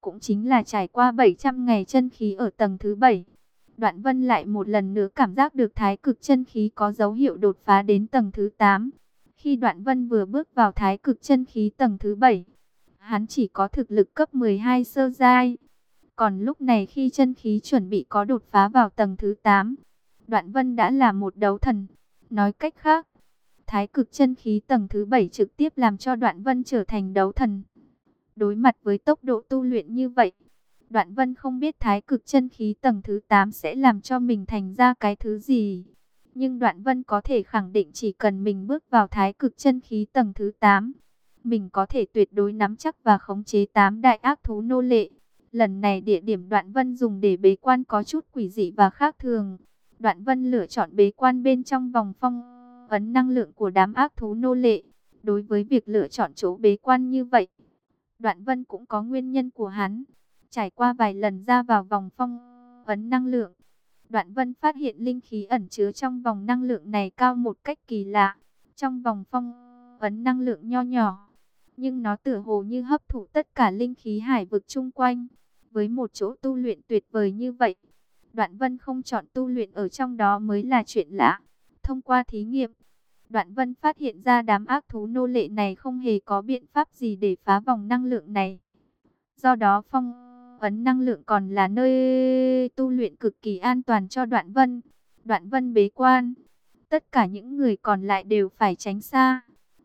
cũng chính là trải qua 700 ngày chân khí ở tầng thứ 7. Đoạn Vân lại một lần nữa cảm giác được thái cực chân khí có dấu hiệu đột phá đến tầng thứ 8. Khi Đoạn Vân vừa bước vào thái cực chân khí tầng thứ 7, hắn chỉ có thực lực cấp 12 sơ giai. Còn lúc này khi chân khí chuẩn bị có đột phá vào tầng thứ 8, Đoạn Vân đã là một đấu thần. Nói cách khác, thái cực chân khí tầng thứ 7 trực tiếp làm cho Đoạn Vân trở thành đấu thần. Đối mặt với tốc độ tu luyện như vậy, Đoạn Vân không biết thái cực chân khí tầng thứ 8 sẽ làm cho mình thành ra cái thứ gì. Nhưng Đoạn Vân có thể khẳng định chỉ cần mình bước vào thái cực chân khí tầng thứ 8, mình có thể tuyệt đối nắm chắc và khống chế 8 đại ác thú nô lệ. Lần này địa điểm Đoạn Vân dùng để bế quan có chút quỷ dị và khác thường. Đoạn Vân lựa chọn bế quan bên trong vòng phong ấn năng lượng của đám ác thú nô lệ. Đối với việc lựa chọn chỗ bế quan như vậy, Đoạn Vân cũng có nguyên nhân của hắn. Trải qua vài lần ra vào vòng phong ấn năng lượng, Đoạn Vân phát hiện linh khí ẩn chứa trong vòng năng lượng này cao một cách kỳ lạ. Trong vòng phong ấn năng lượng nho nhỏ, nhưng nó tựa hồ như hấp thụ tất cả linh khí hải vực chung quanh. Với một chỗ tu luyện tuyệt vời như vậy, Đoạn Vân không chọn tu luyện ở trong đó mới là chuyện lạ. Thông qua thí nghiệm, Đoạn Vân phát hiện ra đám ác thú nô lệ này không hề có biện pháp gì để phá vòng năng lượng này. Do đó phong ấn năng lượng còn là nơi tu luyện cực kỳ an toàn cho Đoạn Vân. Đoạn Vân bế quan, tất cả những người còn lại đều phải tránh xa.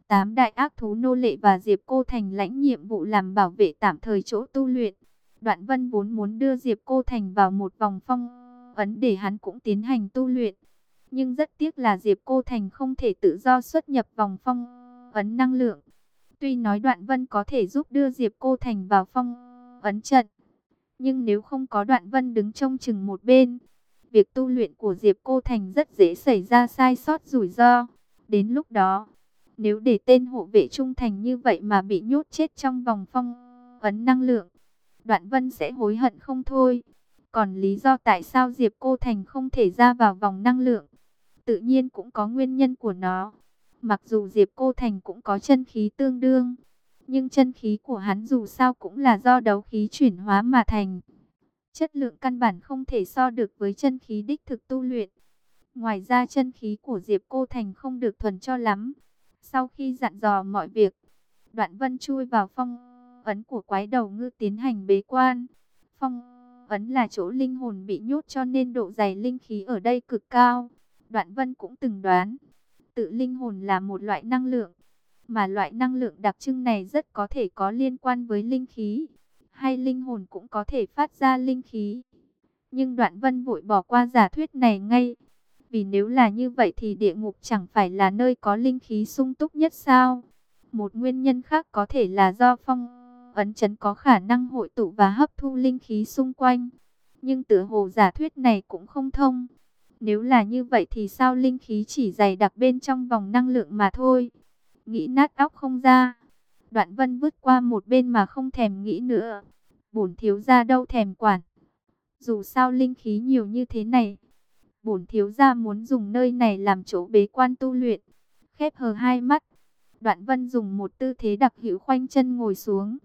Tám đại ác thú nô lệ và Diệp Cô Thành lãnh nhiệm vụ làm bảo vệ tạm thời chỗ tu luyện. Đoạn Vân vốn muốn đưa Diệp Cô Thành vào một vòng phong ấn để hắn cũng tiến hành tu luyện. Nhưng rất tiếc là Diệp Cô Thành không thể tự do xuất nhập vòng phong ấn năng lượng. Tuy nói Đoạn Vân có thể giúp đưa Diệp Cô Thành vào phong ấn trận. Nhưng nếu không có Đoạn Vân đứng trông chừng một bên, việc tu luyện của Diệp Cô Thành rất dễ xảy ra sai sót rủi ro. Đến lúc đó, nếu để tên hộ vệ trung thành như vậy mà bị nhốt chết trong vòng phong ấn năng lượng, Đoạn Vân sẽ hối hận không thôi. Còn lý do tại sao Diệp Cô Thành không thể ra vào vòng năng lượng, tự nhiên cũng có nguyên nhân của nó. Mặc dù Diệp Cô Thành cũng có chân khí tương đương, nhưng chân khí của hắn dù sao cũng là do đấu khí chuyển hóa mà thành. Chất lượng căn bản không thể so được với chân khí đích thực tu luyện. Ngoài ra chân khí của Diệp Cô Thành không được thuần cho lắm. Sau khi dặn dò mọi việc, Đoạn Vân chui vào phong ấn của quái đầu ngư tiến hành bế quan. Phong ấn là chỗ linh hồn bị nhốt cho nên độ dày linh khí ở đây cực cao. Đoạn Vân cũng từng đoán, tự linh hồn là một loại năng lượng, mà loại năng lượng đặc trưng này rất có thể có liên quan với linh khí, hay linh hồn cũng có thể phát ra linh khí. Nhưng Đoạn Vân vội bỏ qua giả thuyết này ngay, vì nếu là như vậy thì địa ngục chẳng phải là nơi có linh khí sung túc nhất sao? Một nguyên nhân khác có thể là do phong ấn chấn có khả năng hội tụ và hấp thu linh khí xung quanh. Nhưng tử hồ giả thuyết này cũng không thông. Nếu là như vậy thì sao linh khí chỉ dày đặc bên trong vòng năng lượng mà thôi. Nghĩ nát óc không ra. Đoạn vân vứt qua một bên mà không thèm nghĩ nữa. Bổn thiếu ra đâu thèm quản. Dù sao linh khí nhiều như thế này. Bổn thiếu ra muốn dùng nơi này làm chỗ bế quan tu luyện. Khép hờ hai mắt. Đoạn vân dùng một tư thế đặc hữu khoanh chân ngồi xuống.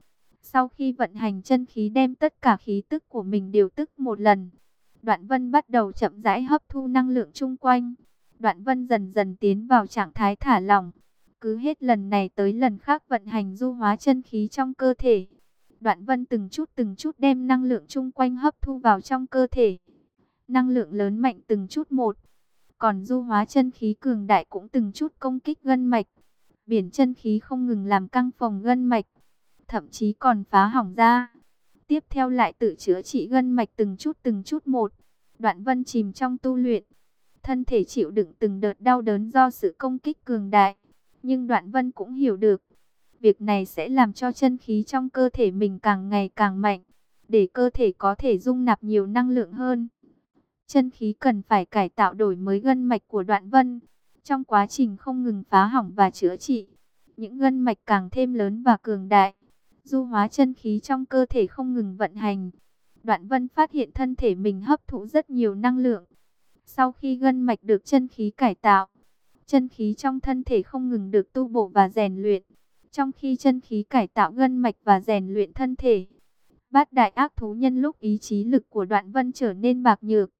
Sau khi vận hành chân khí đem tất cả khí tức của mình điều tức một lần. Đoạn vân bắt đầu chậm rãi hấp thu năng lượng chung quanh. Đoạn vân dần dần tiến vào trạng thái thả lỏng. Cứ hết lần này tới lần khác vận hành du hóa chân khí trong cơ thể. Đoạn vân từng chút từng chút đem năng lượng chung quanh hấp thu vào trong cơ thể. Năng lượng lớn mạnh từng chút một. Còn du hóa chân khí cường đại cũng từng chút công kích gân mạch. Biển chân khí không ngừng làm căng phòng gân mạch. Thậm chí còn phá hỏng ra. Tiếp theo lại tự chữa trị gân mạch từng chút từng chút một. Đoạn vân chìm trong tu luyện. Thân thể chịu đựng từng đợt đau đớn do sự công kích cường đại. Nhưng đoạn vân cũng hiểu được. Việc này sẽ làm cho chân khí trong cơ thể mình càng ngày càng mạnh. Để cơ thể có thể dung nạp nhiều năng lượng hơn. Chân khí cần phải cải tạo đổi mới gân mạch của đoạn vân. Trong quá trình không ngừng phá hỏng và chữa trị. Những gân mạch càng thêm lớn và cường đại du hóa chân khí trong cơ thể không ngừng vận hành. Đoạn vân phát hiện thân thể mình hấp thụ rất nhiều năng lượng. Sau khi gân mạch được chân khí cải tạo, chân khí trong thân thể không ngừng được tu bổ và rèn luyện. Trong khi chân khí cải tạo gân mạch và rèn luyện thân thể, Bát đại ác thú nhân lúc ý chí lực của đoạn vân trở nên bạc nhược.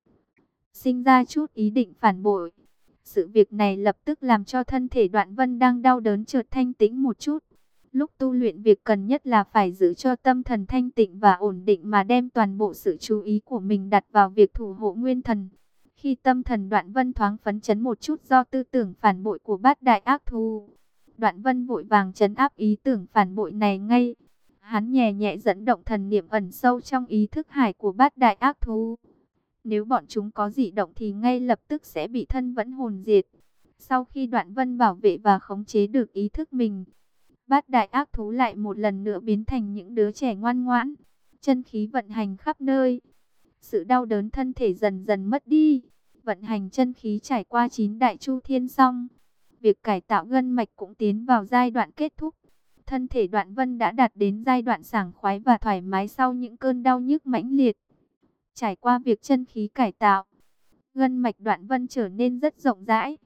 Sinh ra chút ý định phản bội. Sự việc này lập tức làm cho thân thể đoạn vân đang đau đớn chợt thanh tĩnh một chút. Lúc tu luyện việc cần nhất là phải giữ cho tâm thần thanh tịnh và ổn định mà đem toàn bộ sự chú ý của mình đặt vào việc thủ hộ nguyên thần. Khi tâm thần đoạn vân thoáng phấn chấn một chút do tư tưởng phản bội của bát đại ác thu, đoạn vân vội vàng chấn áp ý tưởng phản bội này ngay. Hắn nhẹ nhẹ dẫn động thần niệm ẩn sâu trong ý thức hải của bát đại ác thú. Nếu bọn chúng có dị động thì ngay lập tức sẽ bị thân vẫn hồn diệt. Sau khi đoạn vân bảo vệ và khống chế được ý thức mình, bát đại ác thú lại một lần nữa biến thành những đứa trẻ ngoan ngoãn. Chân khí vận hành khắp nơi. Sự đau đớn thân thể dần dần mất đi. Vận hành chân khí trải qua chín đại chu thiên xong. Việc cải tạo gân mạch cũng tiến vào giai đoạn kết thúc. Thân thể đoạn vân đã đạt đến giai đoạn sảng khoái và thoải mái sau những cơn đau nhức mãnh liệt. Trải qua việc chân khí cải tạo, gân mạch đoạn vân trở nên rất rộng rãi.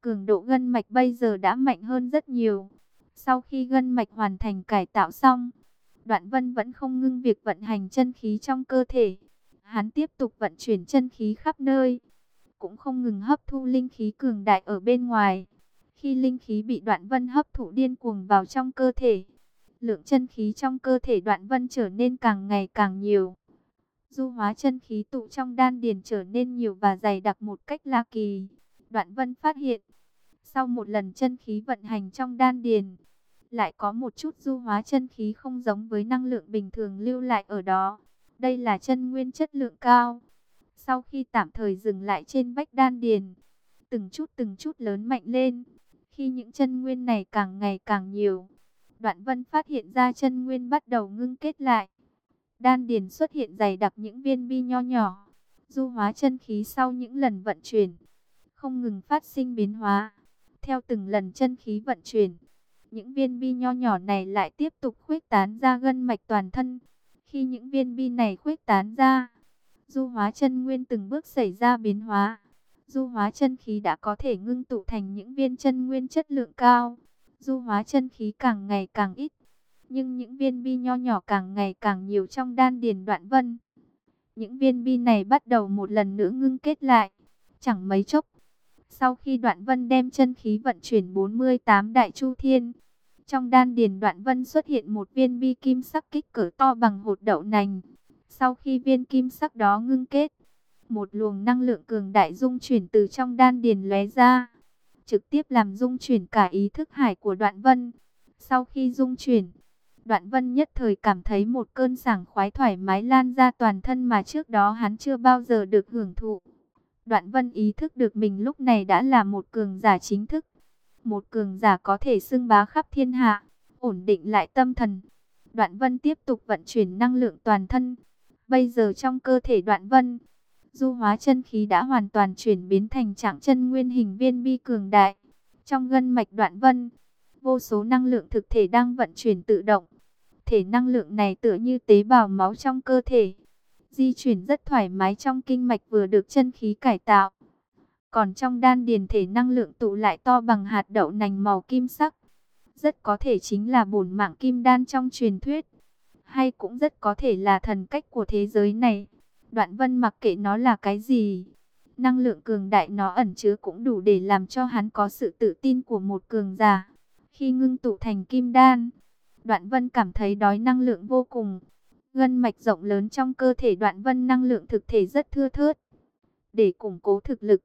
Cường độ gân mạch bây giờ đã mạnh hơn rất nhiều. Sau khi gân mạch hoàn thành cải tạo xong, đoạn vân vẫn không ngưng việc vận hành chân khí trong cơ thể. Hắn tiếp tục vận chuyển chân khí khắp nơi, cũng không ngừng hấp thu linh khí cường đại ở bên ngoài. Khi linh khí bị đoạn vân hấp thụ điên cuồng vào trong cơ thể, lượng chân khí trong cơ thể đoạn vân trở nên càng ngày càng nhiều. Du hóa chân khí tụ trong đan điền trở nên nhiều và dày đặc một cách lạ kỳ. Đoạn vân phát hiện, sau một lần chân khí vận hành trong đan điền, lại có một chút du hóa chân khí không giống với năng lượng bình thường lưu lại ở đó. Đây là chân nguyên chất lượng cao. Sau khi tạm thời dừng lại trên vách đan điền, từng chút từng chút lớn mạnh lên. Khi những chân nguyên này càng ngày càng nhiều, Đoạn Vân phát hiện ra chân nguyên bắt đầu ngưng kết lại. Đan điền xuất hiện dày đặc những viên bi nho nhỏ, du hóa chân khí sau những lần vận chuyển, không ngừng phát sinh biến hóa. Theo từng lần chân khí vận chuyển, những viên bi nho nhỏ này lại tiếp tục khuếch tán ra gân mạch toàn thân. Khi những viên bi này khuếch tán ra, du hóa chân nguyên từng bước xảy ra biến hóa. Du hóa chân khí đã có thể ngưng tụ thành những viên chân nguyên chất lượng cao. Du hóa chân khí càng ngày càng ít, nhưng những viên bi nho nhỏ càng ngày càng nhiều trong đan điền đoạn vân. Những viên bi này bắt đầu một lần nữa ngưng kết lại, chẳng mấy chốc. Sau khi đoạn vân đem chân khí vận chuyển 48 đại chu thiên, trong đan điền đoạn vân xuất hiện một viên bi kim sắc kích cỡ to bằng hột đậu nành. Sau khi viên kim sắc đó ngưng kết, một luồng năng lượng cường đại dung chuyển từ trong đan điền lóe ra, trực tiếp làm dung chuyển cả ý thức hải của đoạn vân. Sau khi dung chuyển, đoạn vân nhất thời cảm thấy một cơn sảng khoái thoải mái lan ra toàn thân mà trước đó hắn chưa bao giờ được hưởng thụ. Đoạn vân ý thức được mình lúc này đã là một cường giả chính thức. Một cường giả có thể xưng bá khắp thiên hạ, ổn định lại tâm thần. Đoạn vân tiếp tục vận chuyển năng lượng toàn thân. Bây giờ trong cơ thể đoạn vân, du hóa chân khí đã hoàn toàn chuyển biến thành trạng chân nguyên hình viên bi cường đại. Trong gân mạch đoạn vân, vô số năng lượng thực thể đang vận chuyển tự động. Thể năng lượng này tựa như tế bào máu trong cơ thể. Di chuyển rất thoải mái trong kinh mạch vừa được chân khí cải tạo. Còn trong đan điền thể năng lượng tụ lại to bằng hạt đậu nành màu kim sắc. Rất có thể chính là bổn mạng kim đan trong truyền thuyết. Hay cũng rất có thể là thần cách của thế giới này. Đoạn vân mặc kệ nó là cái gì. Năng lượng cường đại nó ẩn chứa cũng đủ để làm cho hắn có sự tự tin của một cường giả. Khi ngưng tụ thành kim đan, đoạn vân cảm thấy đói năng lượng vô cùng. Gân mạch rộng lớn trong cơ thể đoạn vân năng lượng thực thể rất thưa thớt. Để củng cố thực lực,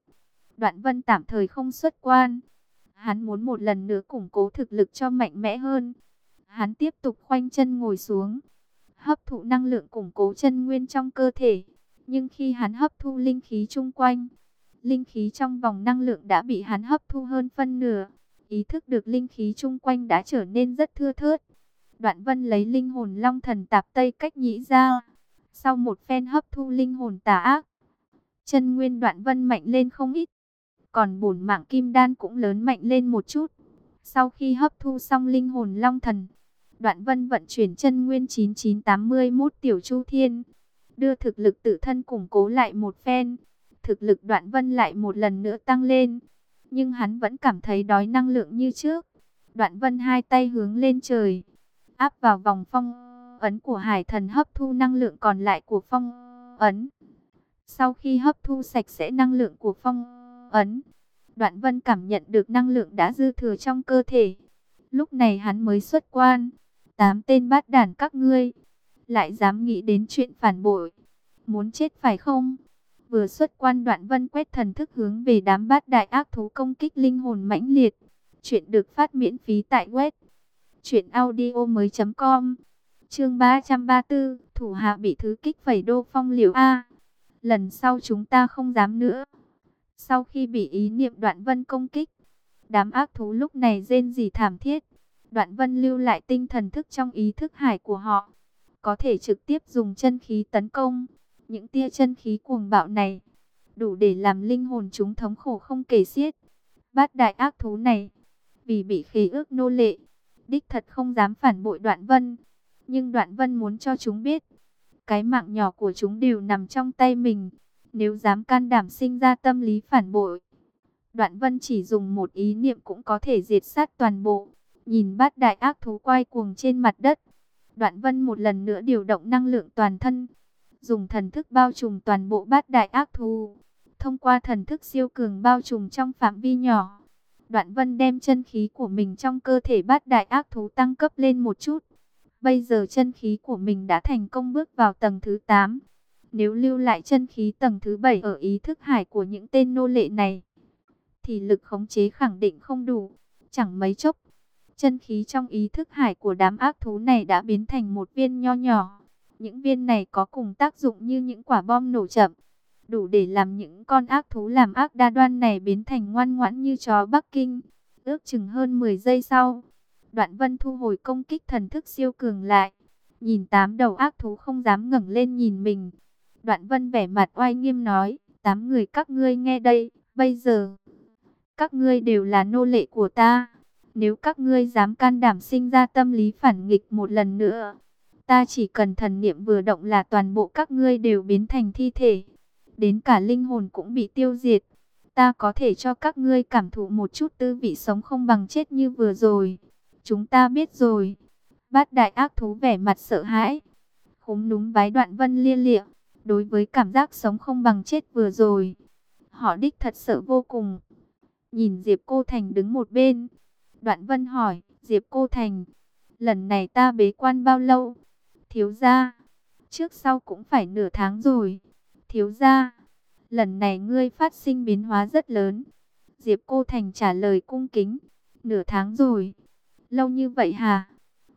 đoạn vân tạm thời không xuất quan. Hắn muốn một lần nữa củng cố thực lực cho mạnh mẽ hơn. Hắn tiếp tục khoanh chân ngồi xuống, hấp thụ năng lượng củng cố chân nguyên trong cơ thể. Nhưng khi hắn hấp thu linh khí chung quanh, linh khí trong vòng năng lượng đã bị hắn hấp thu hơn phân nửa. Ý thức được linh khí chung quanh đã trở nên rất thưa thớt. Đoạn vân lấy linh hồn long thần tạp tây cách nhĩ ra. Sau một phen hấp thu linh hồn tà ác, chân nguyên đoạn vân mạnh lên không ít. Còn bổn mạng kim đan cũng lớn mạnh lên một chút. Sau khi hấp thu xong linh hồn long thần, đoạn vân vận chuyển chân nguyên 9981 tiểu chu thiên đưa thực lực tự thân củng cố lại một phen. Thực lực đoạn vân lại một lần nữa tăng lên, nhưng hắn vẫn cảm thấy đói năng lượng như trước. Đoạn vân hai tay hướng lên trời, áp vào vòng phong ấn của hải thần hấp thu năng lượng còn lại của phong ấn. Sau khi hấp thu sạch sẽ năng lượng của phong ấn, Đoạn Vân cảm nhận được năng lượng đã dư thừa trong cơ thể. Lúc này hắn mới xuất quan. Tám tên bát đàn các ngươi, lại dám nghĩ đến chuyện phản bội. Muốn chết phải không? Vừa xuất quan Đoạn Vân quét thần thức hướng về đám bát đại ác thú công kích linh hồn mãnh liệt. Chuyện được phát miễn phí tại web truyệnaudiomoi.com. Chương 334, thủ hạ bị thứ kích phẩy đô phong liều a. Lần sau chúng ta không dám nữa. Sau khi bị ý niệm Đoạn Vân công kích, đám ác thú lúc này rên gì thảm thiết. Đoạn Vân lưu lại tinh thần thức trong ý thức hải của họ, có thể trực tiếp dùng chân khí tấn công. Những tia chân khí cuồng bạo này đủ để làm linh hồn chúng thống khổ không kể xiết. Bát đại ác thú này, vì bị khí ước nô lệ, đích thật không dám phản bội Đoạn Vân. Nhưng Đoạn Vân muốn cho chúng biết, cái mạng nhỏ của chúng đều nằm trong tay mình. Nếu dám can đảm sinh ra tâm lý phản bội, Đoạn Vân chỉ dùng một ý niệm cũng có thể diệt sát toàn bộ. Nhìn bát đại ác thú quay cuồng trên mặt đất, Đoạn Vân một lần nữa điều động năng lượng toàn thân, dùng thần thức bao trùm toàn bộ bát đại ác thú. Thông qua thần thức siêu cường bao trùm trong phạm vi nhỏ, Đoạn Vân đem chân khí của mình trong cơ thể bát đại ác thú tăng cấp lên một chút. Bây giờ chân khí của mình đã thành công bước vào tầng thứ 8. Nếu lưu lại chân khí tầng thứ 7 ở ý thức hải của những tên nô lệ này, thì lực khống chế khẳng định không đủ. Chẳng mấy chốc, chân khí trong ý thức hải của đám ác thú này đã biến thành một viên nho nhỏ. Những viên này có cùng tác dụng như những quả bom nổ chậm, đủ để làm những con ác thú làm ác đa đoan này biến thành ngoan ngoãn như chó Bắc Kinh. Ước chừng hơn 10 giây sau, Đoạn Vân thu hồi công kích thần thức siêu cường lại, nhìn tám đầu ác thú không dám ngẩng lên nhìn mình. Đoạn Vân vẻ mặt oai nghiêm nói, tám người các ngươi nghe đây, bây giờ, các ngươi đều là nô lệ của ta. Nếu các ngươi dám can đảm sinh ra tâm lý phản nghịch một lần nữa, ta chỉ cần thần niệm vừa động là toàn bộ các ngươi đều biến thành thi thể. Đến cả linh hồn cũng bị tiêu diệt. Ta có thể cho các ngươi cảm thụ một chút tư vị sống không bằng chết như vừa rồi. Chúng ta biết rồi. Bát đại ác thú vẻ mặt sợ hãi. Khúm núm vái đoạn vân lia lịa. Đối với cảm giác sống không bằng chết vừa rồi. Họ đích thật sợ vô cùng. Nhìn Diệp Cô Thành đứng một bên. Đoạn vân hỏi, Diệp Cô Thành, lần này ta bế quan bao lâu? Thiếu gia, trước sau cũng phải nửa tháng rồi. Thiếu gia, lần này ngươi phát sinh biến hóa rất lớn. Diệp Cô Thành trả lời cung kính, nửa tháng rồi. Lâu như vậy hả?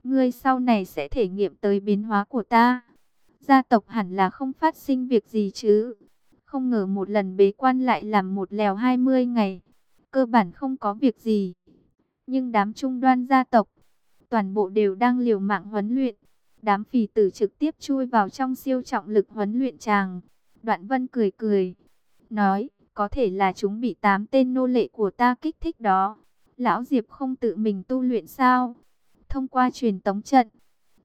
Ngươi sau này sẽ thể nghiệm tới biến hóa của ta. Gia tộc hẳn là không phát sinh việc gì chứ. Không ngờ một lần bế quan lại làm một lèo 20 ngày. Cơ bản không có việc gì. Nhưng đám trung đoan gia tộc, toàn bộ đều đang liều mạng huấn luyện. Đám phì tử trực tiếp chui vào trong siêu trọng lực huấn luyện tràng. Đoạn vân cười cười, nói, có thể là chúng bị tám tên nô lệ của ta kích thích đó. Lão Diệp không tự mình tu luyện sao? Thông qua truyền tống trận,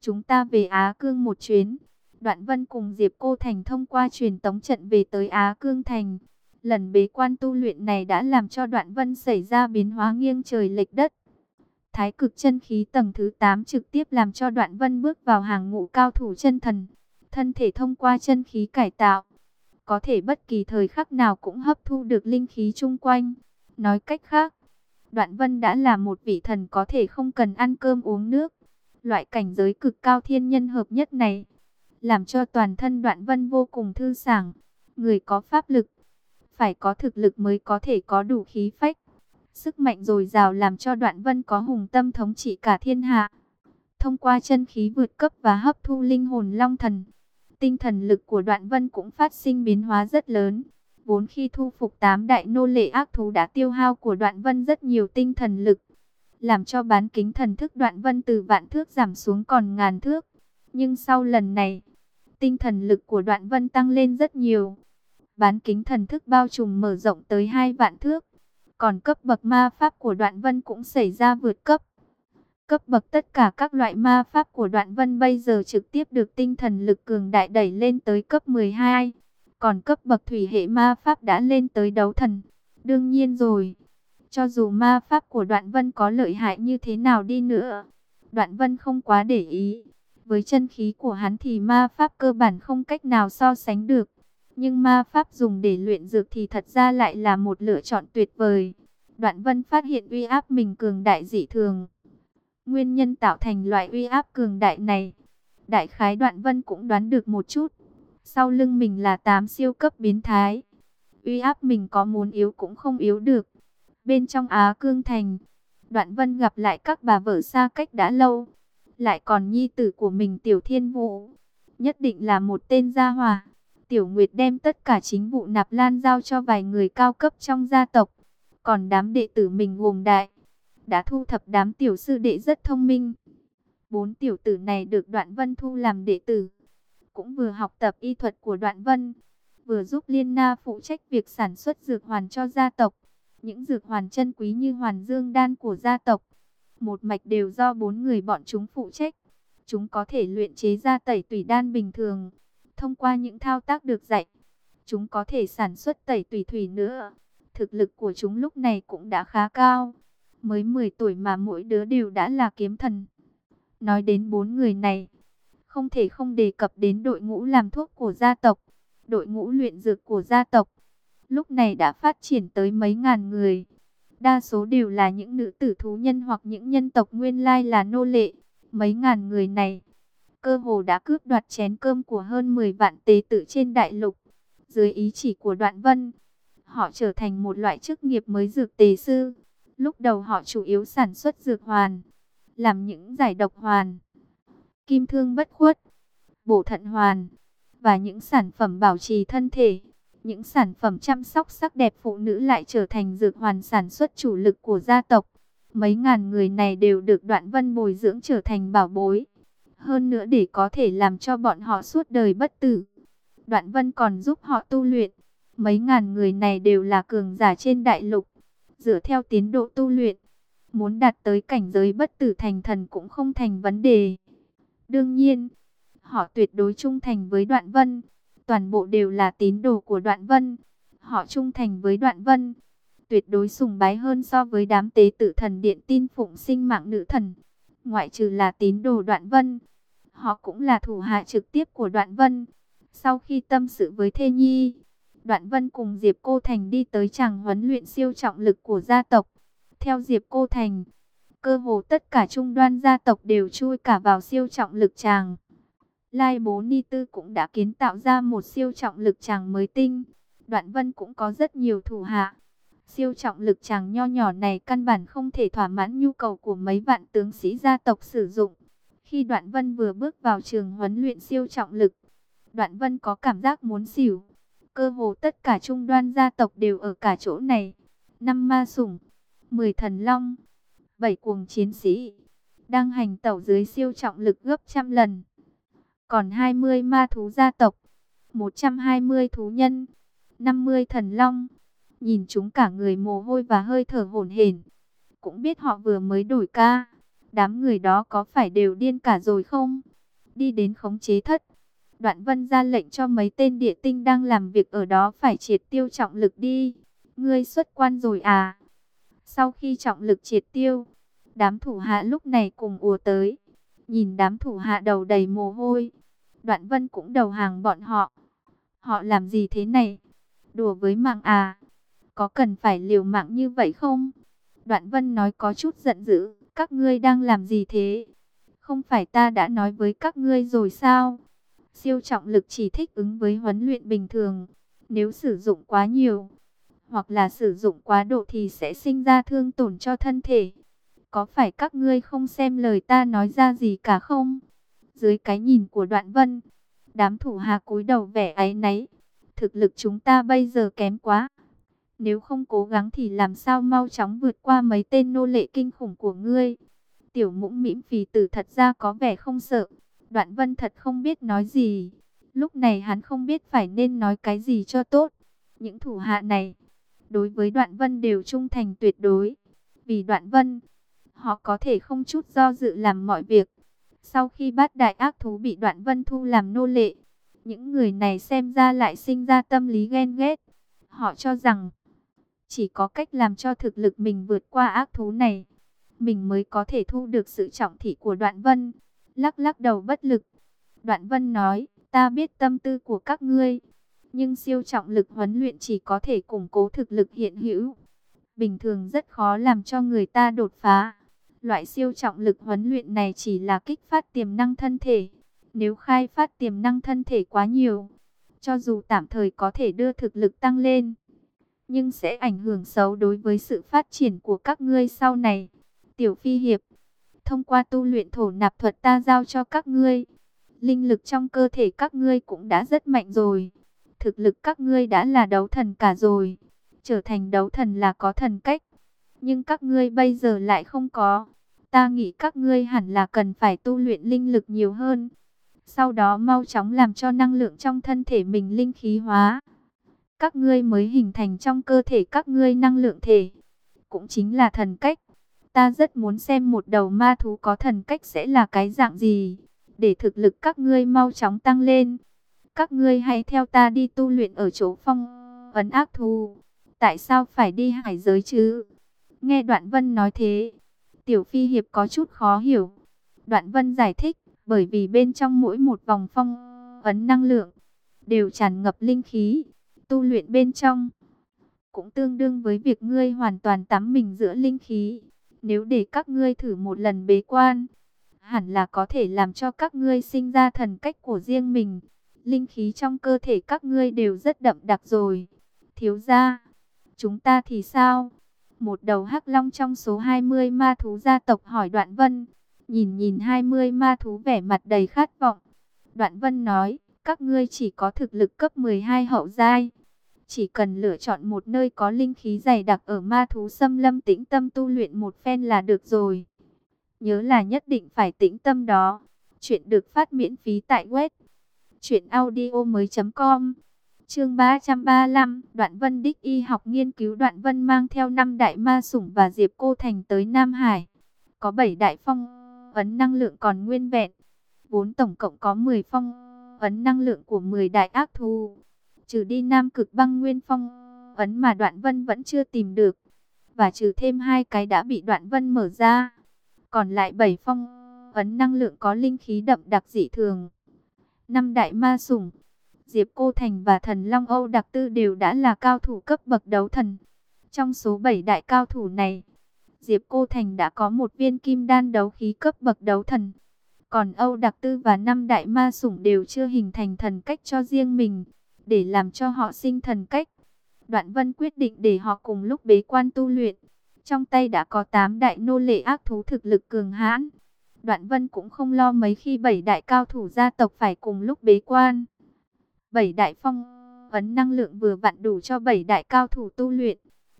chúng ta về Á Cương một chuyến. Đoạn Vân cùng Diệp Cô Thành thông qua truyền tống trận về tới Á Cương Thành. Lần bế quan tu luyện này đã làm cho Đoạn Vân xảy ra biến hóa nghiêng trời lệch đất. Thái cực chân khí tầng thứ 8 trực tiếp làm cho Đoạn Vân bước vào hàng ngũ cao thủ chân thần. Thân thể thông qua chân khí cải tạo, có thể bất kỳ thời khắc nào cũng hấp thu được linh khí chung quanh. Nói cách khác, Đoạn Vân đã là một vị thần có thể không cần ăn cơm uống nước. Loại cảnh giới cực cao thiên nhân hợp nhất này, làm cho toàn thân Đoạn Vân vô cùng thư sảng. Người có pháp lực, phải có thực lực mới có thể có đủ khí phách. Sức mạnh dồi dào làm cho Đoạn Vân có hùng tâm thống trị cả thiên hạ. Thông qua chân khí vượt cấp và hấp thu linh hồn long thần, tinh thần lực của Đoạn Vân cũng phát sinh biến hóa rất lớn. Vốn khi thu phục tám đại nô lệ ác thú đã tiêu hao của Đoạn Vân rất nhiều tinh thần lực, làm cho bán kính thần thức Đoạn Vân từ vạn thước giảm xuống còn ngàn thước. Nhưng sau lần này, tinh thần lực của Đoạn Vân tăng lên rất nhiều. Bán kính thần thức bao trùm mở rộng tới hai vạn thước. Còn cấp bậc ma pháp của Đoạn Vân cũng xảy ra vượt cấp. Cấp bậc tất cả các loại ma pháp của Đoạn Vân bây giờ trực tiếp được tinh thần lực cường đại đẩy lên tới cấp 12. Còn cấp bậc thủy hệ ma pháp đã lên tới đấu thần. Đương nhiên rồi, cho dù ma pháp của Đoạn Vân có lợi hại như thế nào đi nữa, Đoạn Vân không quá để ý. Với chân khí của hắn thì ma pháp cơ bản không cách nào so sánh được. Nhưng ma pháp dùng để luyện dược thì thật ra lại là một lựa chọn tuyệt vời. Đoạn vân phát hiện uy áp mình cường đại dị thường. Nguyên nhân tạo thành loại uy áp cường đại này. Đại khái đoạn vân cũng đoán được một chút. Sau lưng mình là tám siêu cấp biến thái. Uy áp mình có muốn yếu cũng không yếu được. Bên trong Á Cương Thành, đoạn vân gặp lại các bà vợ xa cách đã lâu. Lại còn nhi tử của mình Tiểu Thiên Vũ. Nhất định là một tên gia hòa. Tiểu Nguyệt đem tất cả chính vụ nạp lan giao cho vài người cao cấp trong gia tộc. Còn đám đệ tử mình gồm đại. Đã thu thập đám tiểu sư đệ rất thông minh. Bốn tiểu tử này được Đoạn Vân thu làm đệ tử. Cũng vừa học tập y thuật của Đoạn Vân. Vừa giúp Liên Na phụ trách việc sản xuất dược hoàn cho gia tộc. Những dược hoàn chân quý như hoàn dương đan của gia tộc. Một mạch đều do bốn người bọn chúng phụ trách. Chúng có thể luyện chế ra tẩy tùy đan bình thường Thông qua những thao tác được dạy, chúng có thể sản xuất tẩy tùy thủy nữa. Thực lực của chúng lúc này cũng đã khá cao. Mới 10 tuổi mà mỗi đứa đều đã là kiếm thần. Nói đến bốn người này, không thể không đề cập đến đội ngũ làm thuốc của gia tộc, đội ngũ luyện dược của gia tộc. Lúc này đã phát triển tới mấy ngàn người. Đa số đều là những nữ tử thú nhân hoặc những nhân tộc nguyên lai là nô lệ. Mấy ngàn người này cơ hồ đã cướp đoạt chén cơm của hơn 10 vạn tế tử trên đại lục. Dưới ý chỉ của Đoạn Vân, họ trở thành một loại chức nghiệp mới dược tế sư. Lúc đầu họ chủ yếu sản xuất dược hoàn, làm những giải độc hoàn, kim thương bất khuất, bổ thận hoàn và những sản phẩm bảo trì thân thể. Những sản phẩm chăm sóc sắc đẹp phụ nữ lại trở thành dược hoàn sản xuất chủ lực của gia tộc. Mấy ngàn người này đều được Đoạn Vân bồi dưỡng trở thành bảo bối hơn nữa để có thể làm cho bọn họ suốt đời bất tử. Đoạn Vân còn giúp họ tu luyện. Mấy ngàn người này đều là cường giả trên đại lục. Dựa theo tiến độ tu luyện, muốn đạt tới cảnh giới bất tử thành thần cũng không thành vấn đề. Đương nhiên, họ tuyệt đối trung thành với Đoạn Vân. Toàn bộ đều là tín đồ của Đoạn Vân. Họ trung thành với Đoạn Vân. Tuyệt đối sùng bái hơn so với đám tế tử thần điện tin phụng sinh mạng nữ thần ngoại trừ là tín đồ Đoạn Vân. Họ cũng là thủ hạ trực tiếp của Đoạn Vân. Sau khi tâm sự với Thê Nhi, Đoạn Vân cùng Diệp Cô Thành đi tới chàng huấn luyện siêu trọng lực của gia tộc. Theo Diệp Cô Thành, cơ hồ tất cả trung đoan gia tộc đều chui cả vào siêu trọng lực tràng. Lai Bố Ni Tư cũng đã kiến tạo ra một siêu trọng lực tràng mới tinh. Đoạn Vân cũng có rất nhiều thủ hạ. Siêu trọng lực chàng nho nhỏ này căn bản không thể thỏa mãn nhu cầu của mấy vạn tướng sĩ gia tộc sử dụng. Khi Đoạn Vân vừa bước vào trường huấn luyện siêu trọng lực, Đoạn Vân có cảm giác muốn xỉu. Cơ hồ tất cả trung đoan gia tộc đều ở cả chỗ này. Năm ma sủng, 10 thần long, 7 cuồng chiến sĩ, đang hành tẩu dưới siêu trọng lực gấp trăm lần. Còn 20 ma thú gia tộc, 120 thú nhân, 50 thần long, nhìn chúng cả người mồ hôi và hơi thở hổn hển. Cũng biết họ vừa mới đổi ca, đám người đó có phải đều điên cả rồi không? Đi đến khống chế thất, Đoạn Vân ra lệnh cho mấy tên địa tinh đang làm việc ở đó phải triệt tiêu trọng lực đi. Ngươi xuất quan rồi à? Sau khi trọng lực triệt tiêu, đám thủ hạ lúc này cùng ùa tới. Nhìn đám thủ hạ đầu đầy mồ hôi, Đoạn Vân cũng đầu hàng bọn họ. Họ làm gì thế này? Đùa với mạng à? có cần phải liều mạng như vậy không? Đoạn Vân nói có chút giận dữ, các ngươi đang làm gì thế? Không phải ta đã nói với các ngươi rồi sao? Siêu trọng lực chỉ thích ứng với huấn luyện bình thường. Nếu sử dụng quá nhiều, hoặc là sử dụng quá độ thì sẽ sinh ra thương tổn cho thân thể. Có phải các ngươi không xem lời ta nói ra gì cả không? Dưới cái nhìn của đoạn vân, đám thủ hạ cúi đầu vẻ áy náy. Thực lực chúng ta bây giờ kém quá. Nếu không cố gắng thì làm sao mau chóng vượt qua mấy tên nô lệ kinh khủng của ngươi. Tiểu mũm mĩm phì tử thật ra có vẻ không sợ. Đoạn vân thật không biết nói gì. Lúc này hắn không biết phải nên nói cái gì cho tốt. Những thủ hạ này, đối với đoạn vân đều trung thành tuyệt đối. Vì đoạn vân, họ có thể không chút do dự làm mọi việc. Sau khi bắt đại ác thú bị đoạn vân thu làm nô lệ, những người này xem ra lại sinh ra tâm lý ghen ghét. Họ cho rằng chỉ có cách làm cho thực lực mình vượt qua ác thú này, mình mới có thể thu được sự trọng thị của đoạn vân lắc lắc đầu bất lực. Đoạn Vân nói, ta biết tâm tư của các ngươi, nhưng siêu trọng lực huấn luyện chỉ có thể củng cố thực lực hiện hữu. Bình thường rất khó làm cho người ta đột phá. Loại siêu trọng lực huấn luyện này chỉ là kích phát tiềm năng thân thể. Nếu khai phát tiềm năng thân thể quá nhiều, cho dù tạm thời có thể đưa thực lực tăng lên, nhưng sẽ ảnh hưởng xấu đối với sự phát triển của các ngươi sau này. Tiểu Phi Hiệp, thông qua tu luyện thổ nạp thuật ta giao cho các ngươi, linh lực trong cơ thể các ngươi cũng đã rất mạnh rồi. Thực lực các ngươi đã là đấu thần cả rồi, trở thành đấu thần là có thần cách, nhưng các ngươi bây giờ lại không có. Ta nghĩ các ngươi hẳn là cần phải tu luyện linh lực nhiều hơn. Sau đó mau chóng làm cho năng lượng trong thân thể mình linh khí hóa. Các ngươi mới hình thành trong cơ thể các ngươi năng lượng thể. Cũng chính là thần cách. Ta rất muốn xem một đầu ma thú có thần cách sẽ là cái dạng gì. Để thực lực các ngươi mau chóng tăng lên. Các ngươi hãy theo ta đi tu luyện ở chỗ phong ấn ác thù. Tại sao phải đi hải giới chứ? Nghe Đoạn Vân nói thế, Tiểu Phi Hiệp có chút khó hiểu. Đoạn Vân giải thích, bởi vì bên trong mỗi một vòng phong ấn năng lượng, đều tràn ngập linh khí, tu luyện bên trong. Cũng tương đương với việc ngươi hoàn toàn tắm mình giữa linh khí. Nếu để các ngươi thử một lần bế quan, hẳn là có thể làm cho các ngươi sinh ra thần cách của riêng mình. Linh khí trong cơ thể các ngươi đều rất đậm đặc rồi. Thiếu gia, chúng ta thì sao? Một đầu hắc long trong số 20 ma thú gia tộc hỏi Đoạn Vân. Nhìn nhìn 20 ma thú vẻ mặt đầy khát vọng. Đoạn Vân nói, các ngươi chỉ có thực lực cấp 12 hậu giai. Chỉ cần lựa chọn một nơi có linh khí dày đặc ở ma thú xâm lâm tĩnh tâm tu luyện một phen là được rồi. Nhớ là nhất định phải tĩnh tâm đó. Chuyện được phát miễn phí tại web. Chuyện audio mới.com Chương 335, Đoạn Vân Đích Y học nghiên cứu Đoạn Vân mang theo năm đại ma sủng và Diệp Cô Thành tới Nam Hải. Có 7 đại phong ấn năng lượng còn nguyên vẹn. Vốn tổng cộng có 10 phong ấn năng lượng của 10 đại ác thù. Trừ đi Nam Cực băng nguyên phong ấn mà Đoạn Vân vẫn chưa tìm được. Và trừ thêm hai cái đã bị Đoạn Vân mở ra. Còn lại bảy phong ấn năng lượng có linh khí đậm đặc dị thường. Năm đại ma sủng Diệp Cô Thành và Thần Long Âu Đặc Tư đều đã là cao thủ cấp bậc đấu thần. Trong số 7 đại cao thủ này, Diệp Cô Thành đã có một viên kim đan đấu khí cấp bậc đấu thần. Còn Âu Đặc Tư và năm đại ma sủng đều chưa hình thành thần cách cho riêng mình, để làm cho họ sinh thần cách. Đoạn Vân quyết định để họ cùng lúc bế quan tu luyện. Trong tay đã có 8 đại nô lệ ác thú thực lực cường hãn. Đoạn Vân cũng không lo mấy khi bảy đại cao thủ gia tộc phải cùng lúc bế quan. Bảy đại phong ấn năng lượng vừa vặn đủ cho bảy đại cao thủ tu luyện.